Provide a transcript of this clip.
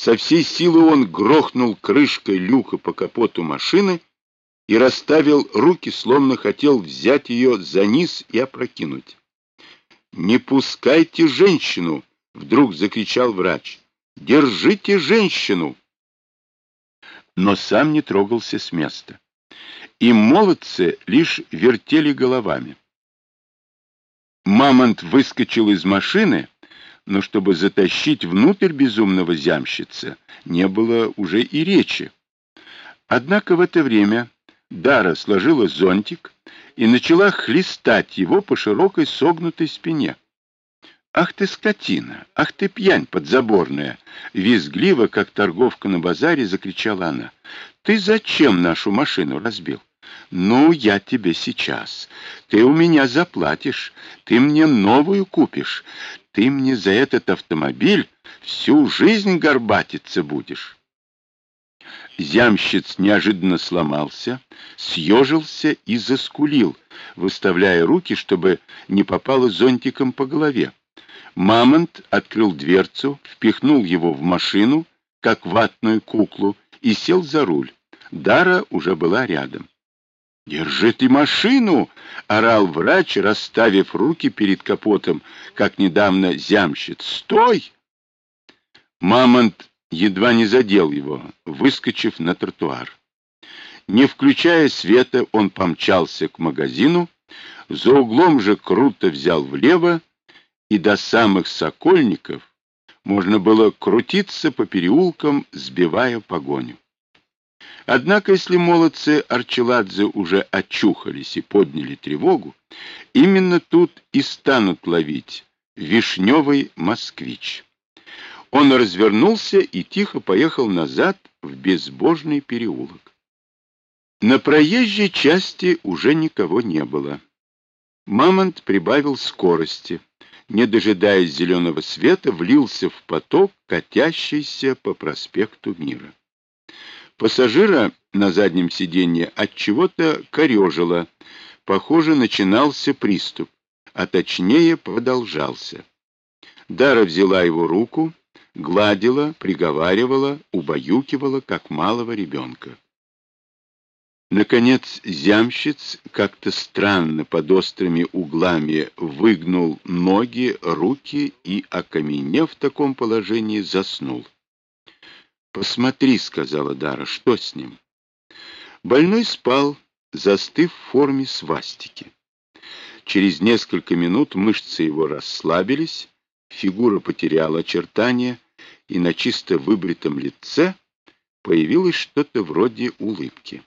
Со всей силы он грохнул крышкой люка по капоту машины и расставил руки, словно хотел взять ее за низ и опрокинуть. «Не пускайте женщину!» — вдруг закричал врач. «Держите женщину!» Но сам не трогался с места. И молодцы лишь вертели головами. Мамонт выскочил из машины, но чтобы затащить внутрь безумного зямщица, не было уже и речи. Однако в это время Дара сложила зонтик и начала хлестать его по широкой согнутой спине. «Ах ты, скотина! Ах ты, пьянь подзаборная!» Визгливо, как торговка на базаре, закричала она. «Ты зачем нашу машину разбил?» «Ну, я тебе сейчас. Ты у меня заплатишь. Ты мне новую купишь. Ты мне за этот автомобиль всю жизнь горбатиться будешь». Зямщиц неожиданно сломался, съежился и заскулил, выставляя руки, чтобы не попало зонтиком по голове. Мамонт открыл дверцу, впихнул его в машину, как ватную куклу, и сел за руль. Дара уже была рядом. «Держи ты машину!» — орал врач, расставив руки перед капотом, как недавно зямщиц. «Стой!» Мамонт едва не задел его, выскочив на тротуар. Не включая света, он помчался к магазину, за углом же круто взял влево, и до самых Сокольников можно было крутиться по переулкам, сбивая погоню. Однако, если молодцы Арчеладзе уже очухались и подняли тревогу, именно тут и станут ловить вишневый москвич. Он развернулся и тихо поехал назад в безбожный переулок. На проезжей части уже никого не было. Мамонт прибавил скорости. Не дожидаясь зеленого света, влился в поток, катящийся по проспекту Мира. Пассажира на заднем сиденье от чего-то корежило. Похоже, начинался приступ, а точнее продолжался. Дара взяла его руку, гладила, приговаривала, убаюкивала, как малого ребенка. Наконец зямщиц как-то странно под острыми углами выгнул ноги, руки и, окаменев в таком положении, заснул. «Посмотри», — сказала Дара, — «что с ним?» Больной спал, застыв в форме свастики. Через несколько минут мышцы его расслабились, фигура потеряла очертания, и на чисто выбритом лице появилось что-то вроде улыбки.